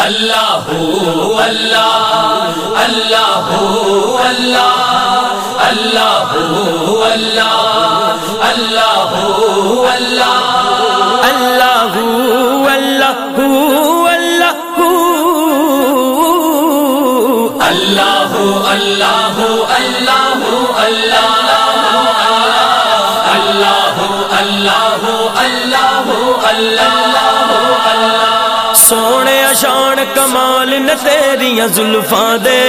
اللہ ہو اللہ اللہ ہو اللہ اللہ ہو اللہ اللہ ہو اللہ اللہ ہو اللہ ہو اللہ ہو اللہ ہو اللہ ہو اللہ ہو اللہ اللہ ہو اللہ ہو اللہ ہو اللہ شان کمال نے تیریاں زلفاں دے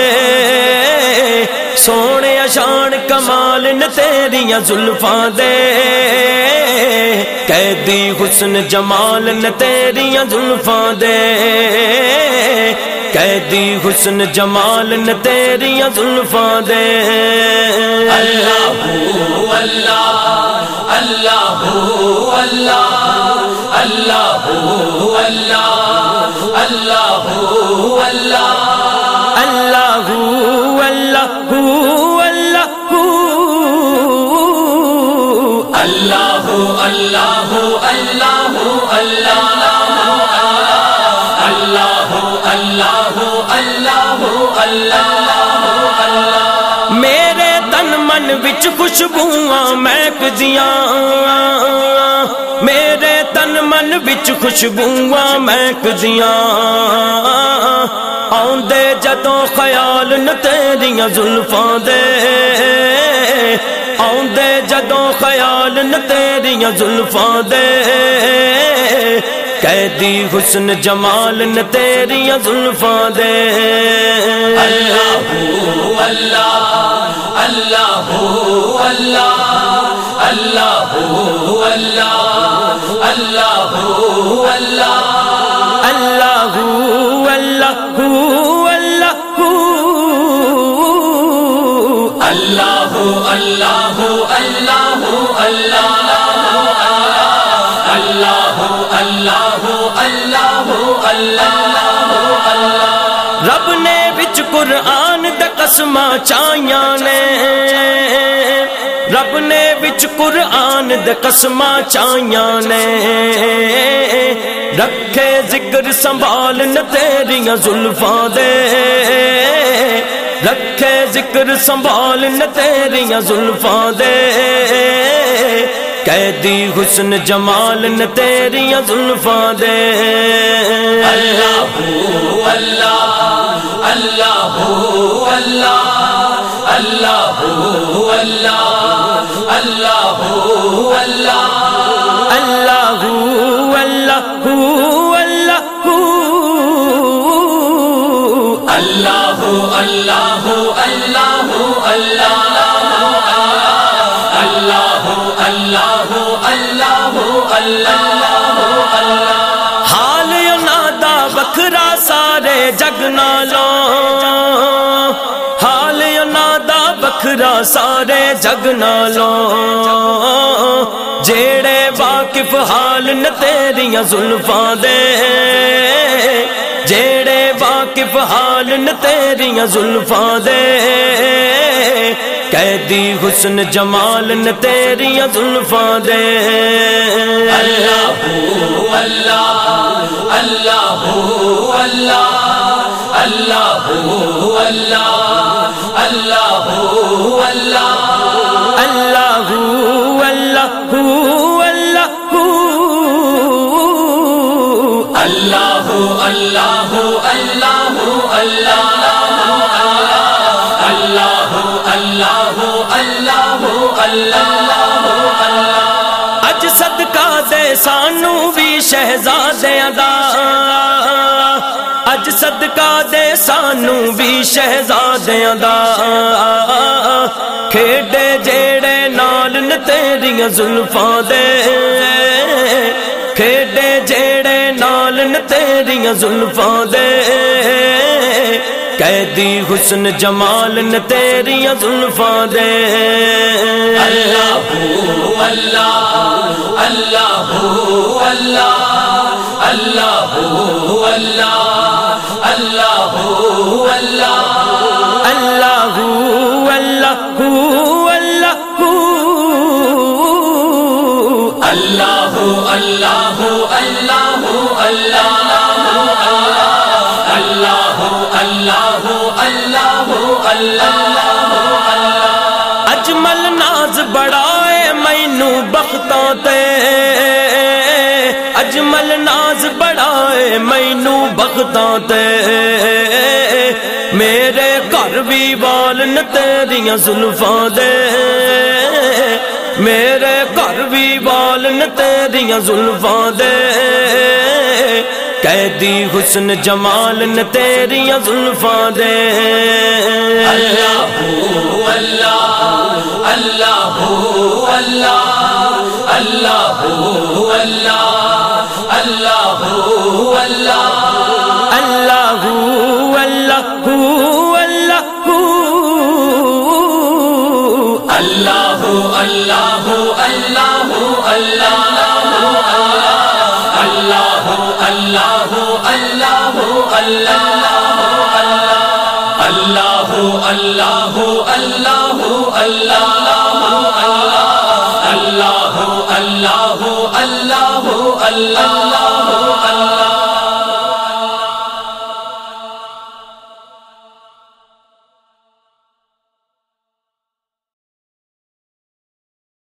سونے شان کمال نے تیریاں زلفاں دے قیدی حسن جمال نے تیریاں زلفاں دے قیدی حسن جمال نے تیریاں زلفاں دے اللہ ہو اللہ اللہ ہو اللہ اللہ ہو اللہ اللہ ہو اللہ اللہ اللہ ہو اللہ اللہ ہو اللہ میرے تن من بچ خوشبو میں کجیاں تن من وچ خوشبواں مہک دیاں آندے جدوں خیال ن تیریاں زلفاں دے آندے جدوں خیال ن تیریاں زلفاں دے قیدی حسن جمال ن تیریاں زلفاں دے اللہ ہو اللہ اللہ ہو اللہ اللہ ہو اللہ اللہ ہو اللہ رب نے بچ قرآن دسما چائیاں رب نے بچ قرآن دسما چائیاں رکھے ذکر سنبھالن تیریاں زلفاں دے رکھے ذکر سنبھال نہ تیریاں زلفاں دے قیدی حسن جمال نہ تیریاں زلفاں دے اللہ ہو اللہ اللہ ہو اللہ اللہ ہو اللہ اللہ اللہ اللہ اللہ ہو اللہ سارے جگ نالوں جیڑے واقف حال ن تیریاں زلفاں دے جیڑے واقف حال ن تیریاں زلفاں دے قیدی حسن جمال ن تیریاں زلفاں دے اللہ اللہ اللہ اللہ اللہ اللہ اللہ ہو اللہ اللہ اللہ سانو بھی شہزادے کھیڈے جیڑے نال ن تیریاں زلفاں دے کھیڈے جیڑے نال ن تیریاں زلفاں دے قیدی حسن جمال ن تیریاں زلفاں دے اللہ ہو اللہ اللہ ہو اللہ اللہ ہو اللہ اللہ ہو اللہ اللہ اللہ اللہ اللہ اللہ اجمل ناز بڑا مینو بختوں تے اجمل ناز بڑا ہے مینو بختوں تے میرے گھر بھی والن تیریاں زلفاں دے میرے گھر بھی بالن تیریا زلفاں دے قیدی حسن جمال نے تیریاں زلفاں دے اللہ اللہ اللہ اللہ اللہ اللہ اللہ اللہ اللہ اللہ اللہ اللہ اللہ اللہ اللہ